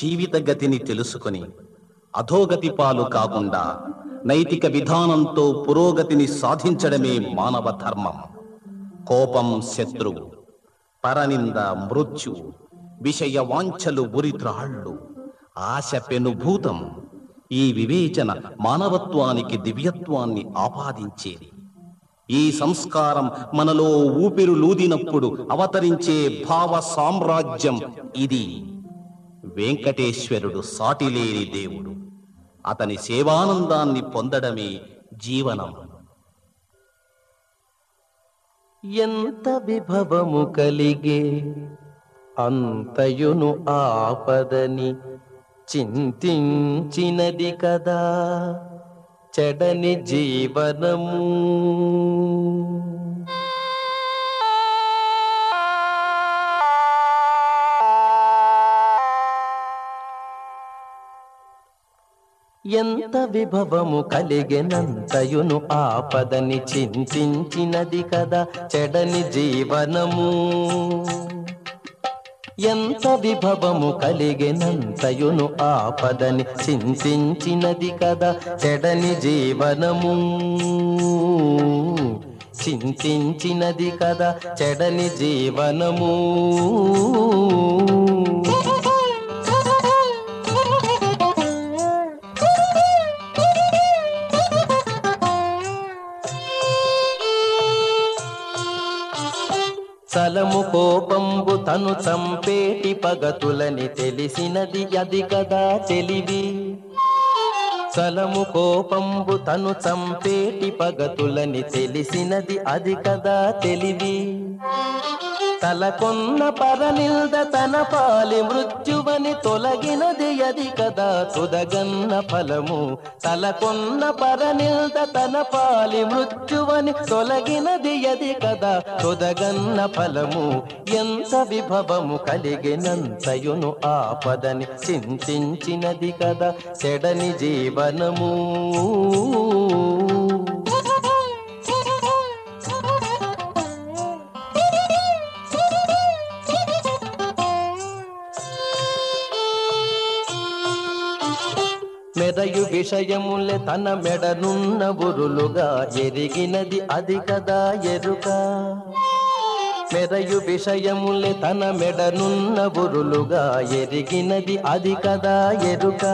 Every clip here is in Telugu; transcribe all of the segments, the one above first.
జీవిత గతిని తెలుసుకొని అధోగతి పాలు కాకుండా నైతిక విధానంతో పురోగతిని సాధించడమే మానవ ధర్మం కోపం శత్రువు పరనింద మృత్యు విషయ వాంఛలు ఉరిత్రాళ్ళు ఆశ పెనుభూతం ఈ వివేచన మానవత్వానికి దివ్యత్వాన్ని ఆపాదించేది. ఈ సంస్కారం మనలో ఊపిరులూదినప్పుడు అవతరించే భావ సామ్రాజ్యం ఇది. వెంకటేశ్వరుడు సాటిలేని దేవుడు. అతని సేవానందాన్ని పొందడమే జీవనం. ఎంత విభవము కలిగే అంతయును ఆపదని చింతించినది కదా చెడని జీవనము. ఎంత విభవము కలిగినంతయును ఆపదని చింతించినది కదా చెడని జీవనము. ఎంత విభవము కలిగినంతయును ఆపదని చింతించినది కదా చెడని జీవనము. చింతించినది కదా చెడని జీవనము. చలము కోపంబు తను చంపేటి పగతులని తెలిసినది అది కదా తెలివి. చలము కోపంబు తను చంపేటి పగతులని తెలిసినది అది కదా తెలివి. తలకొన్న పరనిల్ద తన పాలి మృత్యువని తొలగినది అది కదా. తుదగన్న ఫలము తలకొన్న పరనిల్ద తన పాలి మృత్యువని తొలగినది అది కదా. తుదగన్న ఫలము ఎంత విభవము కలిగినంతయును ఆపదని చింతించినది కదా. చెడని జీవనము మెదయు విషయములే తన మెడనున్న బురులుగా ఎరిగినది అది కదా ఎరుక. మెదయు విషయములే తన మెడనున్న బురులుగా ఎరిగినది అది కదా ఎరుక.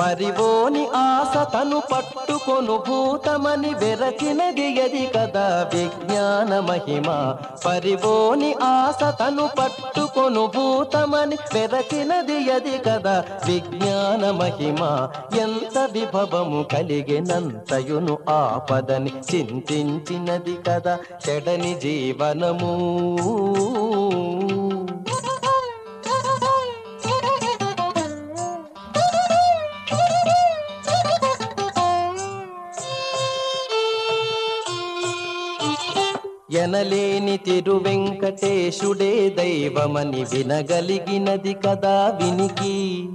పరివోని ఆశ తను పట్టుకొను భూతమని వెరచినది ఎది కదా విజ్ఞాన మహిమ. పరివోని ఆశ తను పట్టుకొను భూతమని వెరచినది ఎది కదా విజ్ఞాన మహిమ. ఎంత విభవము కలిగినంతయును ఆపదని చింతించినది కదా చెడని జీవనము. ఎనలేని తిరువెంకటేశుడే దైవమని వినగలిగినది కదా వినికి.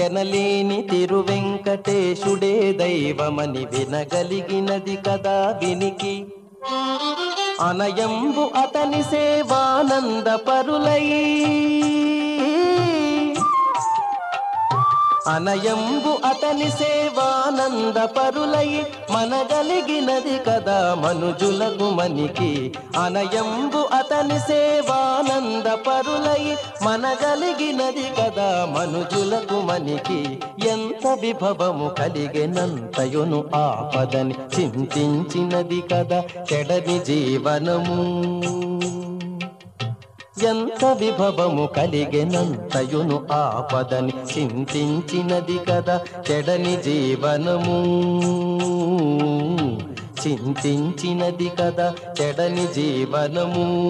ఎనలేని తిరువెంకటేశుడే దైవమని వినగలిగినది కదా వినికి. అనయంబు అతని సేవానంద పరులై అనయంబు అతని సేవానంద పరులై మనగలిగినది కదా మనుజులకు మనికి అనయంబు అతని సేవానంద పరులై మనగలిగినది కదా మనుజులకు మనికి ఎంత విభవము కలిగినంతయును ఆపదని చింతించినది కదా చెడని జీవనము. ఎంత విభవము కలిగెనంతయును ఆపదని చింతించినది కదా చెడని జీవనము. చింతించినది కదా చెడని జీవనము.